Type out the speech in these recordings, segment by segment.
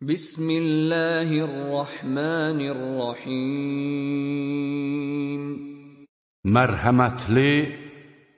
Bismillahirrahmanirrahim. Mərhəmətli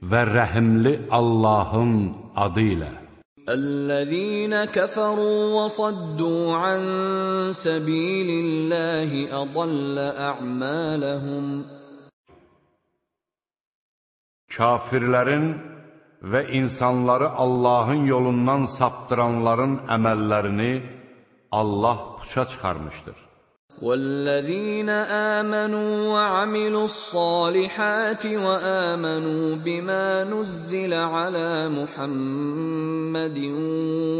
və rəhimli Allahın adı ilə. الذين كفروا وصدوا عن سبيل الله أضل أعمالهم Kafirlərin və insanları Allahın yolundan saptıranların əməllərini Allah puça çıxarmışdır. والذين آمنوا وعملوا الصالحات وآمنوا بما نزل على محمد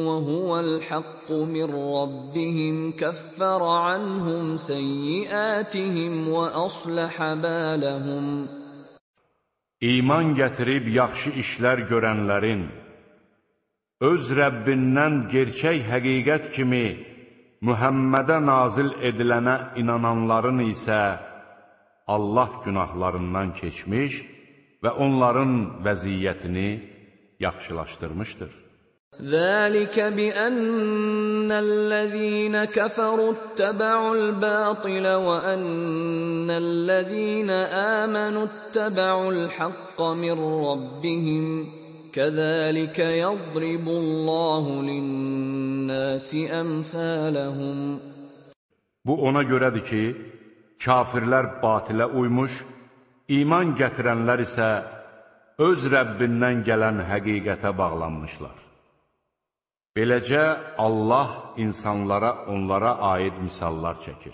وهو الحق من ربهم كفر عنهم سيئاتهم وأصلح بالهم İman gətirib yaxşı işlər görənlərin, öz Rəbbindən gerçək həqiqət kimi Mühəmmədə nazil edilənə inananların isə Allah günahlarından keçmiş və onların vəziyyətini yaxşılaşdırmışdır. ذلك بأن الذين كفروا اتبعوا الباطل وأن الذين آمنوا اتبعوا الحق من ربهم كذلك يضرب الله للناس أمثالهم Bu ona görədir ki, kafirlər batilə uymuş, iman gətirənlər isə öz Rəbbindən gələn həqiqətə bağlanmışlar. Beləcə Allah insanlara onlara aid misallar çəkir.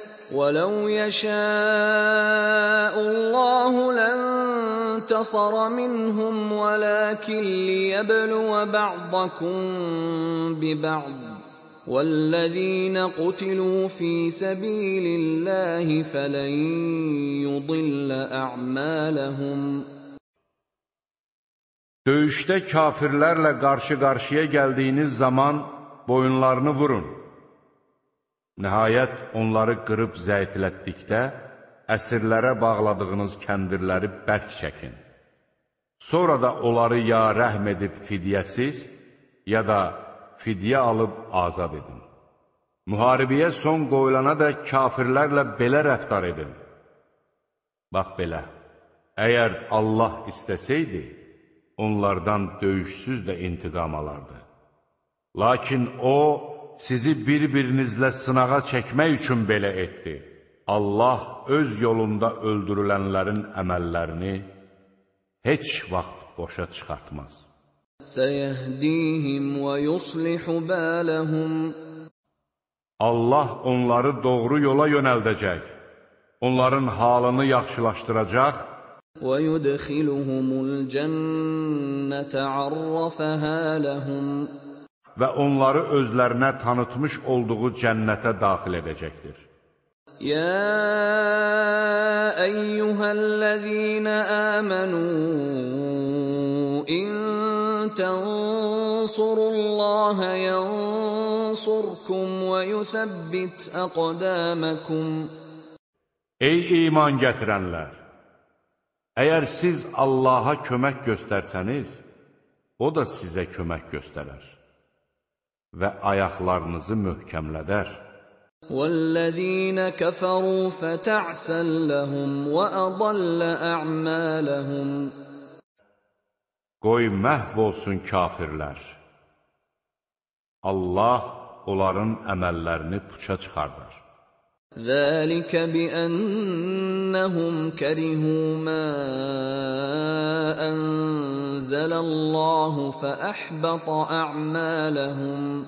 ولو يشاء الله لانتصر منهم ولكن ليبلو بعضكم ببعض والذين قتلوا في سبيل الله فلن يضل أعمالهم Döyüşdə kafirlərlə qarşı-qarşıya gəldiyiniz zaman boyunlarını vurun. Nəhayət, onları qırıb zəiflətdikdə, əsirlərə bağladığınız kəndirləri bərk çəkin. Sonra da onları ya rəhm edib fidyəsiz, ya da fidyə alıb azad edin. Müharibəyə son qoyulana da kafirlərlə belə rəftar edin. Bax belə, əgər Allah istəsəydi, onlardan döyüşsüz də intiqam alardı. Lakin O, sizi bir-birinizlə sınağa çəkmək üçün belə etdi. Allah öz yolunda öldürülənlərin əməllərini heç vaxt boşa çıxartmaz. Səyəhdihim və yuslihu bələhum Allah onları doğru yola yönəldəcək, onların halını yaxşılaşdıracaq və yudxiluhumul cənnətə arrafəhə ləhum və onları özlərinə tanıtmış olduğu cənnətə daxil edəcəkdir. Ya eyyuhellezina amanu in tansurullaha yansurkum və yuthabbit aqdamakum Ey iman gətirənlər Əgər siz Allaha kömək göstərsəniz o da sizə kömək göstərər və ayaqlarınızı möhkəmlədər. وَالَّذِينَ كَفَرُوا فَتَعْسًا لَهُمْ وَأَضَلَّ أَعْمَالَهُمْ Qoy məhv olsun kafirlər. Allah onların əməllərini puça çıxardar. ذلك بأنهم كرهوا ما أنزل الله فأحبط أعمالهم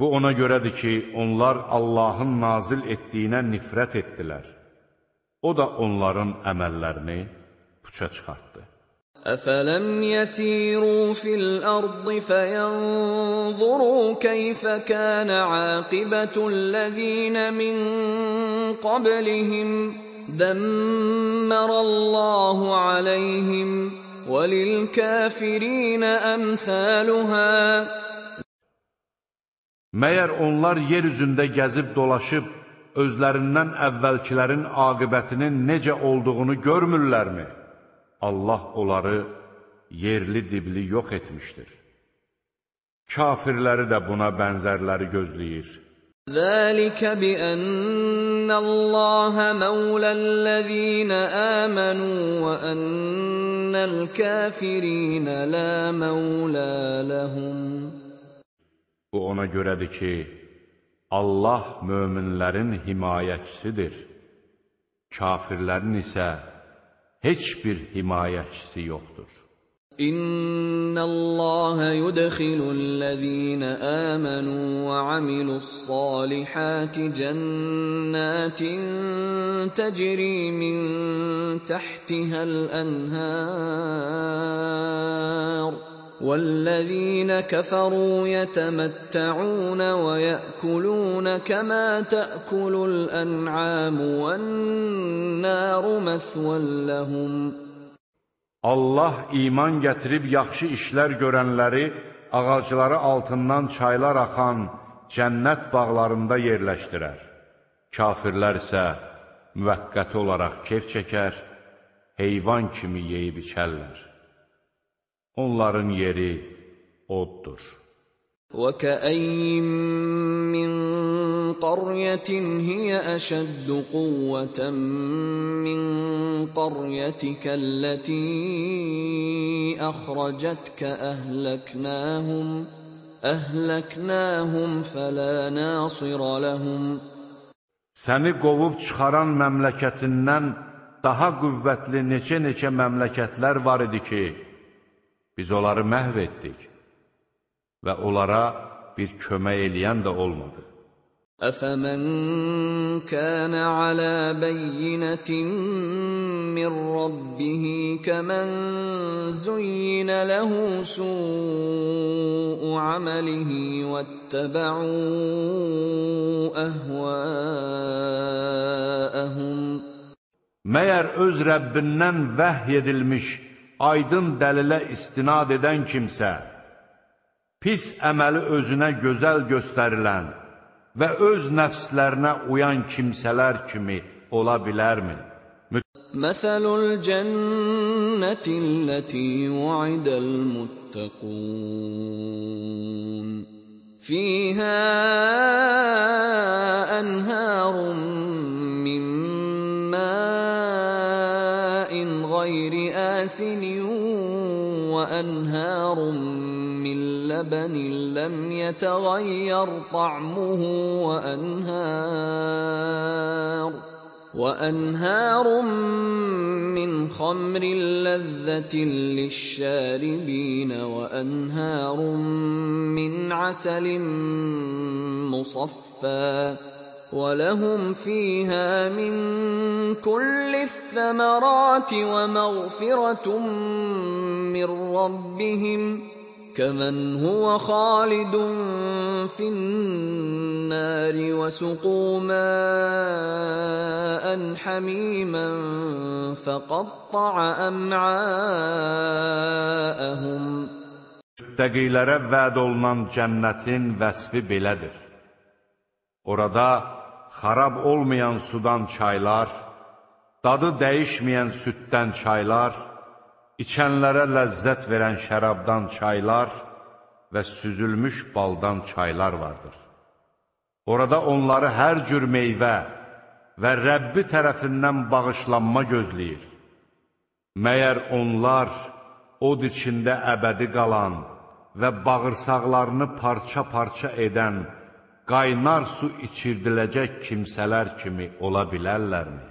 Bu ona görədir ki, onlar Allahın nazil etdiyinə nifrət etdilər. O da onların əməllərini puça çıxartdı. أفلم يسيروا في الأرض فينظروا كيف كان عاقبة الذين من قبلهم دمر الله عليهم وللكافرين أمثالها Məyər onlar yer üzündə gəzib dolaşıb, özlərindən əvvəlkilərin aqibətinin necə olduğunu görmürlərmi? Allah onları yerli dibli yox etmişdir. Kafirləri də buna bənzərləri gözləyir. Zəlikə biənnəllaha məvləl-ləzīnə əmənu və ənnəl-kəfirinə lə məvlə ləhum. Bu ona görədir ki, Allah möminlərin himayəçisidir. Kafirlərin isə heç bir himayəçisi yoxdur. İnnallaha yudkhilul-lezina amanu ve amilussalihati cennetin tecri min tahtiha'l enhar والذين كفروا يتمتعون ويأكلون كما تأكل الأنعام والنار مثوى لهم Allah iman gətirib yaxşı işlər görənləri ağacları altından çaylar axan cənnət bağlarında yerləşdirər. Kafirlər isə müvəqqəti olaraq keyf çəkər, heyvan kimi yeyib içərlər. Onların yeri oddur. وكأين من قرية هي أشد قوة من قريتك التي أخرجتك أهلكناهم أهلكناهم فلا ناصر لهم Səni qovub çıxaran məmləkətindən daha qüvvətli neçə-neçə məmləkətlər var idi ki, biz onları məhv etdik və onlara bir kömək eləyən də olmadı. أفمن كان على بينة من ربه كمن زين له سوء عمله واتبعوا أهواءهم Məyər öz Rəbbindən vəhy edilmiş aydın dəlilə istinad edən kimsə, pis əməli özünə gözəl göstərilən, və öz nəfslərinə uyan kimsələr kimi ola bilərmi? Məsəlul cənnətilləti vu'idəl muttəqun Fiyhə ənhərun əsinin və ənhərun لبن لم يتغير طعمه وأنهار وأنهار من خمر لذة للشاربين وأنهار من عسل مصفى ولهم فيها من كل الثمرات ومغفرة من ربهم كمن هو خالد في النار وسقوا ماء حميما فقطع أمعاءهم Müttəqilərə vəd olunan cənnətin vəsfi belədir. Orada xarab olmayan sudan çaylar, dadı dəyişməyən süddən çaylar, içənlərə ləzzət verən şərabdan çaylar və süzülmüş baldan çaylar vardır. Orada onları hər cür meyvə və Rəbbi tərəfindən bağışlanma gözləyir. Məyər onlar od içində əbədi qalan və bağırsaqlarını parça-parça edən qaynar su içirdiləcək kimsələr kimi ola bilərlərmi?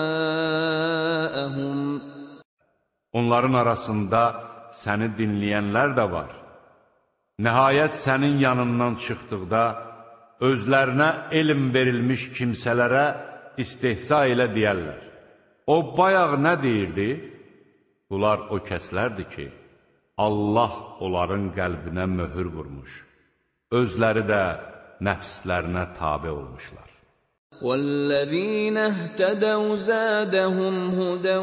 Onların arasında səni dinləyənlər də var. Nəhayət sənin yanından çıxdıqda, özlərinə elm verilmiş kimsələrə istehsa ilə deyərlər. O bayaq nə deyirdi? Bunlar o kəslərdir ki, Allah onların qəlbinə möhür vurmuş. Özləri də nəfslərinə tabi olmuşlar. والذين اهتدوا زادهم هدى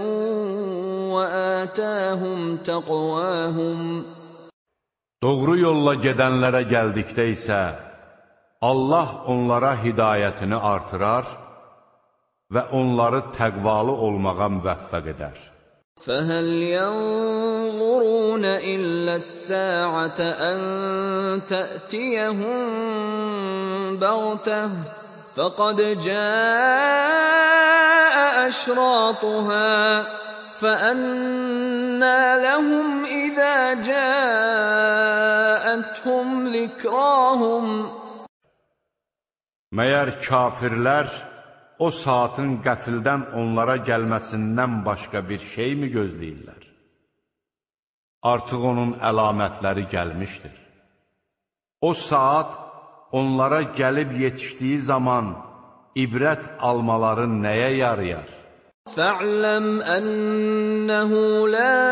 وآتاهم تقواهم Doğru yolla gedənlərə gəldikdə isə Allah onlara hidayətini artırar və onları təqvalı olmağa müvəffəq edər. فهل ينظرون إلا الساعة أن تأتيهم بغتة فقد جاء أشراطها فأنى لهم إذا جاءتهم ذكراهم Məyər kafirlər o saatın qəfildən onlara gəlməsindən başqa bir şey mi gözləyirlər? Artıq onun əlamətləri gəlmişdir. O saat onlara gəlib yetişdiyi zaman ibrət almaları nəyə yarayar? فاعلم أنه لا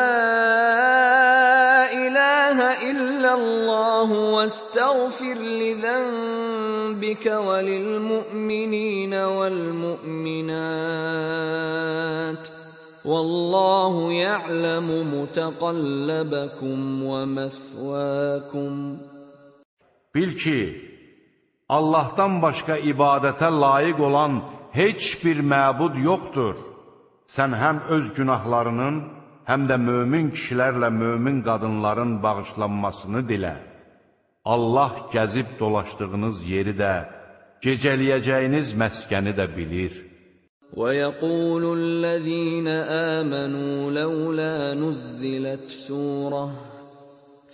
إله إلا الله واستغفر لذنبك وللمؤمنين والمؤمنات والله يعلم متقلبكم ومثواكم Bil ki, Allahdan başqa ibadətə layiq olan heç bir məbud yoxdur. Sən həm öz günahlarının, həm də mömin kişilərlə mömin qadınların bağışlanmasını dilə. Allah gəzib dolaşdığınız yeri də, gecələyəcəyiniz məskəni də bilir. ويقول الذين آمنوا لولا نزلت سورة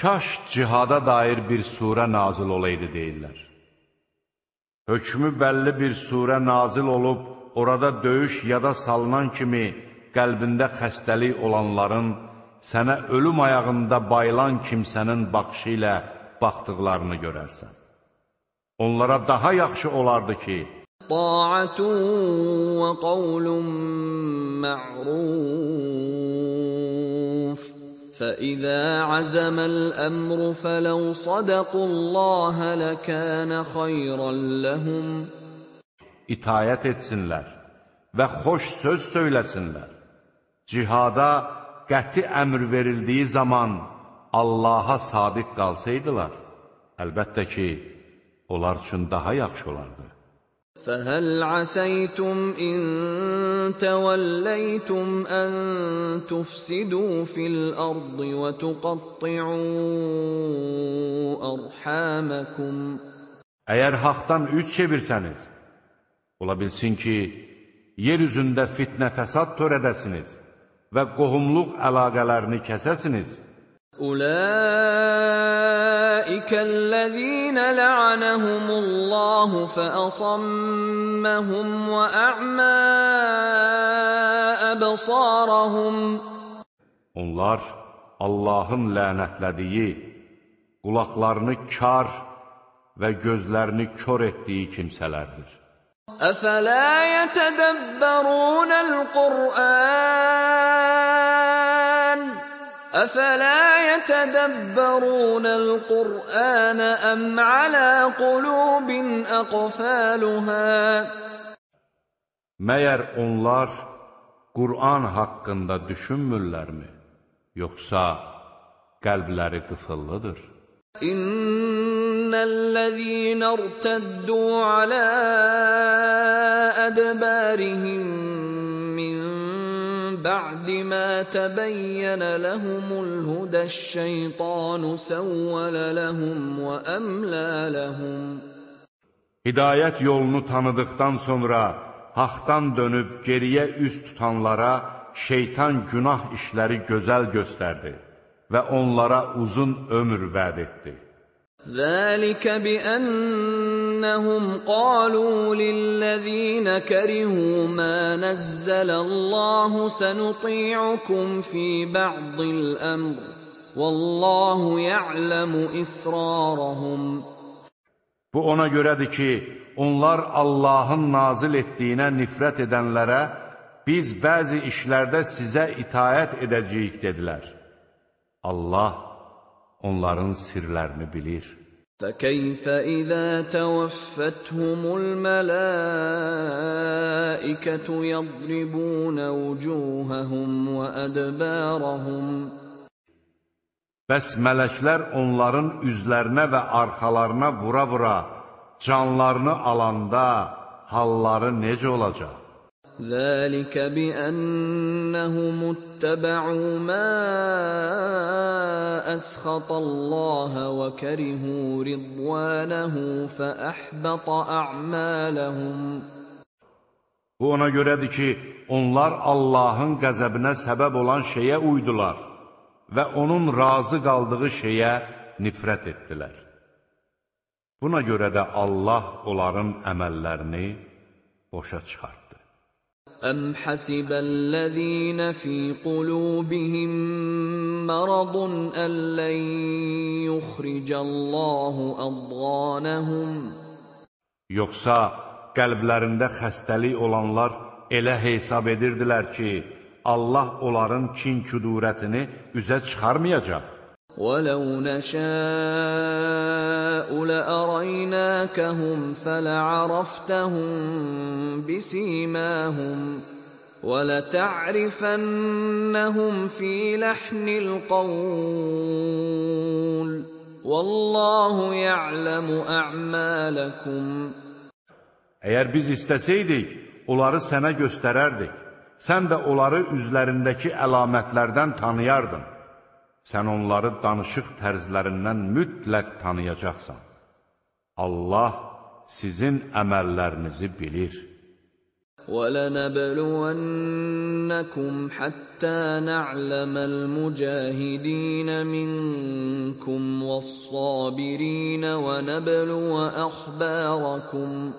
kaş cihada dair bir surə nazil olaydı deyirlər. Hökmü bəlli bir surə nazil olub, orada döyüş yada salınan kimi qəlbində xəstəlik olanların sənə ölüm ayağında bayılan kimsənin baxışı ilə baxdıqlarını görərsən. Onlara daha yaxşı olardı ki, Ta'atun və qavlun ma'ruf فإذا عزم الأمر فلو صدقوا الله لكان خيرا لهم itayət etsinlər və xoş söz söyləsinlər. Cihada qəti əmr verildiyi zaman Allaha sadiq qalsaydılar, əlbəttə ki, onlar üçün daha yaxşı olardı. فهل عسيتم إن توليتم أن تفسدوا في الأرض وتقطعوا أرحامكم Əgər haqdan üz çevirsəniz, ola bilsin ki, yer üzündə fitnə fəsad törədəsiniz və qohumluq əlaqələrini kəsəsiniz. أولئك الذين لعنهم الله فأصمهم وأعمى أبصارهم Onlar Allahın lənətlədiyi, qulaqlarını kar və gözlərini kör etdiyi kimsələrdir. أفلا يتدبرون القرآن أفلا يتدبرون القرآن أم على قلوب أقفالها Məyər onlar Qur'an haqqında düşünmürlərmi? yoxsa qəlbləri qıfıllıdır? İnnellezîne irteddû alâ edbârihim ba'di mâ tebeyyene lehumul hude'ş-şeytânu sevvele lehum ve emlâ lehum. Hidayət yolunu tanıdıqdan sonra haqdan dönüb geriyə üz tutanlara şeytan günah işləri gözəl göstərdi və onlara uzun ömür vəd etdi. ذلك بأنهم قالوا للذين كرهوا ما نزل الله سنطيعكم في بعض الأمر والله يعلم إسرارهم Bu ona görədir ki, onlar Allahın nazil etdiyinə nifrət edənlərə biz bəzi işlərdə sizə itayət edəcəyik dedilər. Allah onların sirlərini bilir. فكيف إذا توفتهم الملائكة يضربون وجوههم وأدبارهم Bəs mələklər onların üzlərinə və arxalarına vura-vura canlarını alanda halları necə olacaq? ذلك بأنهم اتبعوا ما أسخط الله وكرهوا رضوانه فأحبط أعمالهم Bu ona görədir ki, onlar Allahın qəzəbinə səbəb olan şeyə uydular və onun razı qaldığı şeyə nifrət etdilər. Buna görə də Allah onların əməllərini boşa çıxartdı. أم حسب الذين في قلوبهم مرض أن لن يخرج الله أضغانهم Yoxsa qəlblərində xəstəlik olanlar elə hesab edirdilər ki, Allah onların kin-küdurətini üzə çıxarmayacaq. ولو نشاء لأريناكهم فلعرفتهم بسيماهم ولتعرفنهم في لحن القول والله يعلم أعمالكم Əgər biz istəsəydik, onları sənə göstərərdik. Sən də onları üzlərindəki əlamətlərdən tanıyardın. sən onları danışıq tərzlərindən mütləq tanıyacaqsan. Allah sizin əməllərinizi bilir. وَلَنَبْلُوَنَّكُمْ حَتَّى نَعْلَمَ الْمُجَاهِدِينَ مِنكُمْ وَالصَّابِرِينَ وَنَبْلُوَ أَخْبَارَكُمْ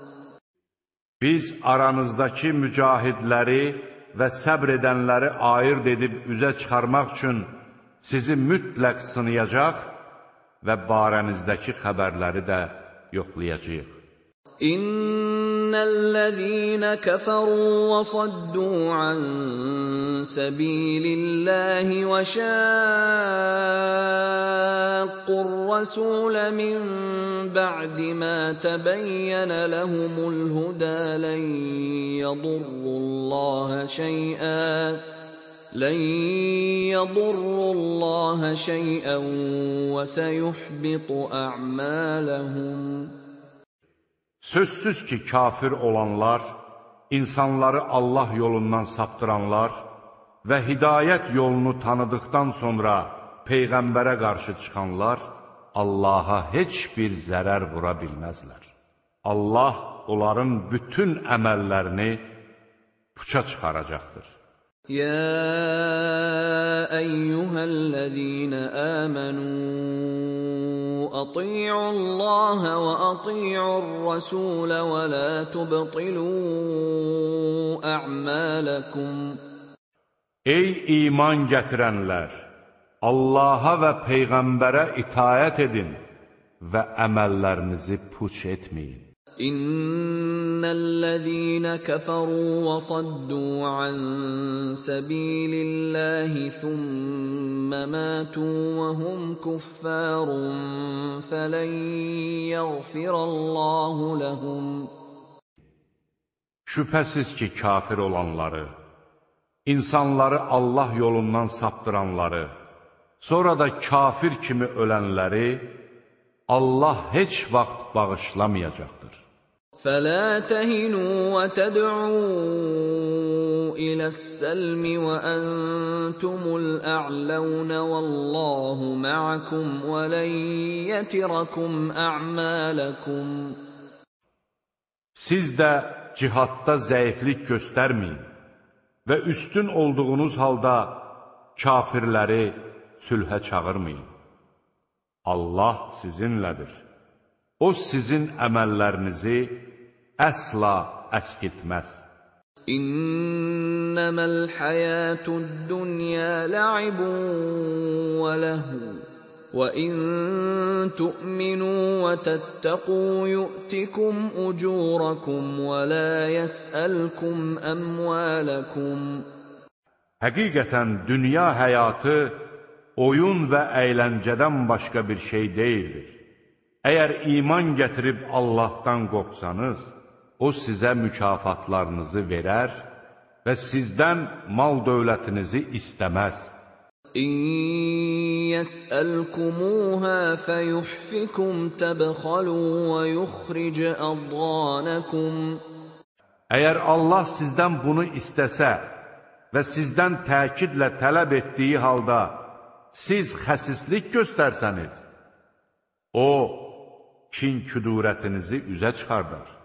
Biz aranızdakı mücahidləri və səbr edənləri ayırt edib üzə çıxarmaq üçün sizi mütləq sınayacaq və barənizdəki xəbərləri də yoxlayacaq. İnnellezîne keferû ve saddû an sabilillahi ve şâqqur rasûle min ba'di ma tebeyyene lehumul hudâ len yadurrullâhe şey'an لن يضروا الله شيئا وسيحبط أعمالهم Sözsüz ki, kafir olanlar, insanları Allah yolundan saptıranlar və hidayət yolunu tanıdıqdan sonra Peyğəmbərə qarşı çıxanlar Allaha heç bir zərər vura bilməzlər. Allah onların bütün əməllərini puça çıxaracaqdır. يا ايها الذين امنوا اطيعوا الله واطيعوا الرسول ولا تبطلوا اعمالكم Ey iman gətirənlər Allaha və peyğəmbərə itayət edin və əməllərinizi puç etməyin ان الذين كفروا وصدوا عن سبيل الله ثم ماتوا وهم كفار فلن يغفر الله لهم Şübhəsiz ki, kafir olanları, insanları Allah yolundan saptıranları Sonra da kafir kimi ölənləri Allah heç vaxt bağışlamayacaqdır. فلا تهنوا وتدعوا إلى السلم وأنتم الأعلون والله معكم ولن يتركم أعمالكم Siz də cihadda zəiflik göstərməyin və üstün olduğunuz halda kafirləri sülhə çağırmayın. Allah sizinlədir. O sizin əməllərinizi əsla əskiltməz. إنما الحياة الدنيا لعب ولهو وإن تؤمنوا وتتقوا يؤتكم أجوركم ولا يسألكم أموالكم Həqiqətən dünya həyatı oyun və əyləncədən başqa bir şey deyildir. Əgər iman gətirib Allahdan qorxsanız, O sizə mükafatlarınızı verər və sizdən mal-dövlətinizi istəməz. İn yəsəlkumuhə fəyuhfikum təbxalu və yuxric əddanakum. Əgər Allah sizdən bunu istəsə və sizdən təkidlə tələb etdiyi halda siz xəsislik göstərsəniz, O, kin küdurətinizi üzə çıxardar.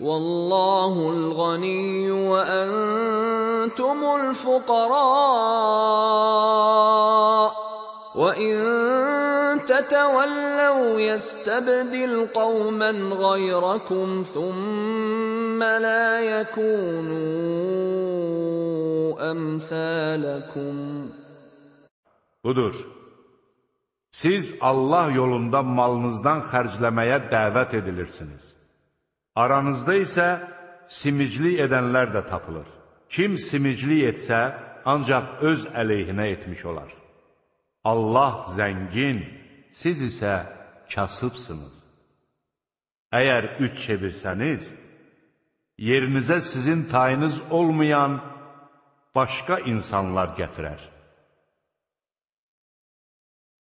والله الغني وأنتم الفقراء وإن تتولوا يستبدل قوما غيركم ثم لا يكونوا أمثالكم Budur. Siz Allah yolunda malınızdan xərcləməyə dəvət edilirsiniz. Aranızda isə simiclik edənlər də tapılır. Kim simiclik etsə, ancaq öz əleyhinə etmiş olar. Allah zəngin, siz isə kasıbsınız. Əgər üç çevirsəniz, yerinizə sizin tayınız olmayan başqa insanlar gətirər.